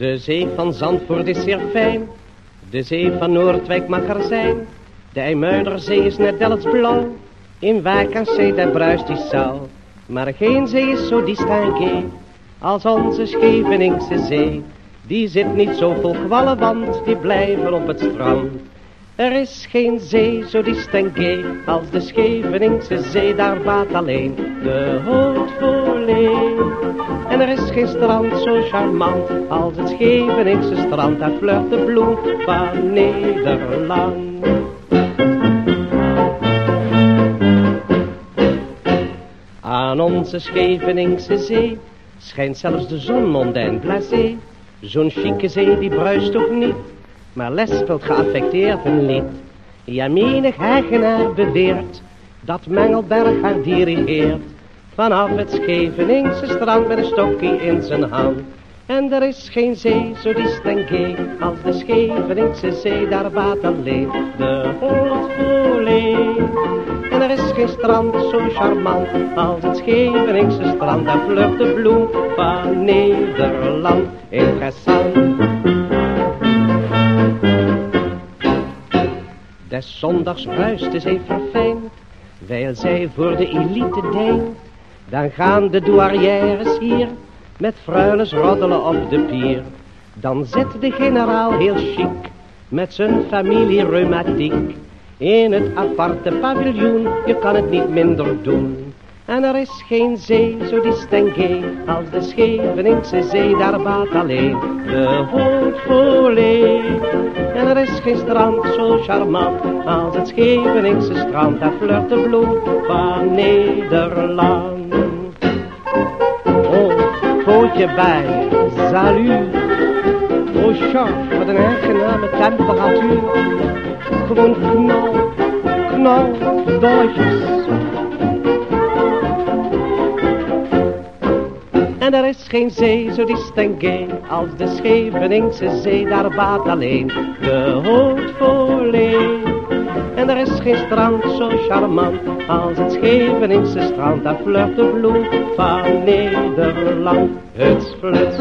De zee van Zandvoort is zeer fijn, de zee van Noordwijk mag er zijn. De IJmuiderzee is net Delfts blauw, in Zee daar bruist die zaal. Maar geen zee is zo distingué als onze Scheveningse zee. Die zit niet zo vol kwallen, want die blijven op het strand. Er is geen zee zo distingué als de Scheveningse zee, daar baat alleen de En er is geen strand zo charmant als het Scheveningse strand, daar flirt de bloem van Nederland. Aan onze Scheveningse zee schijnt zelfs de zon mondain blasé. Zo'n chique zee die bruist toch niet, maar les speelt geaffecteerd een lied. Ja, menig eigenaar beweert dat Mengelberg haar dirigeert. Vanaf het Scheveningse strand met een stokje in zijn hand. En er is geen zee zo distingué als de Scheveningse zee, daar baat alleen de Haute-Volée. En er is geen strand zo charmant als het Scheveningse strand, daar vlucht de bloem van Nederland. Interessant. Des zondags ruist de zee verfijnd, wijl zij voor de elite deint. Dan gaan de douarières hier met fruiles roddelen op de pier. Dan zit de generaal heel chic met zijn familie reumatiek. In het aparte paviljoen, je kan het niet minder doen. En er is geen zee zo distingué als de Scheveningse zee, daar baat alleen de Haute-Volée. En er is geen strand zo charmant als het Scheveningse strand, daar flirt de bloem van Nederland. Oh, pootje bij, salut. Oh, Charles, wat een aangename temperatuur. Gewoon knal, knal, dolletjes. En er is geen zee zo distingué als de Scheveningse zee, daar baat alleen de Haute-Volée. En er is geen strand zo charmant als het Scheveningse strand, daar flirt de bloem van Nederland. Het fluts,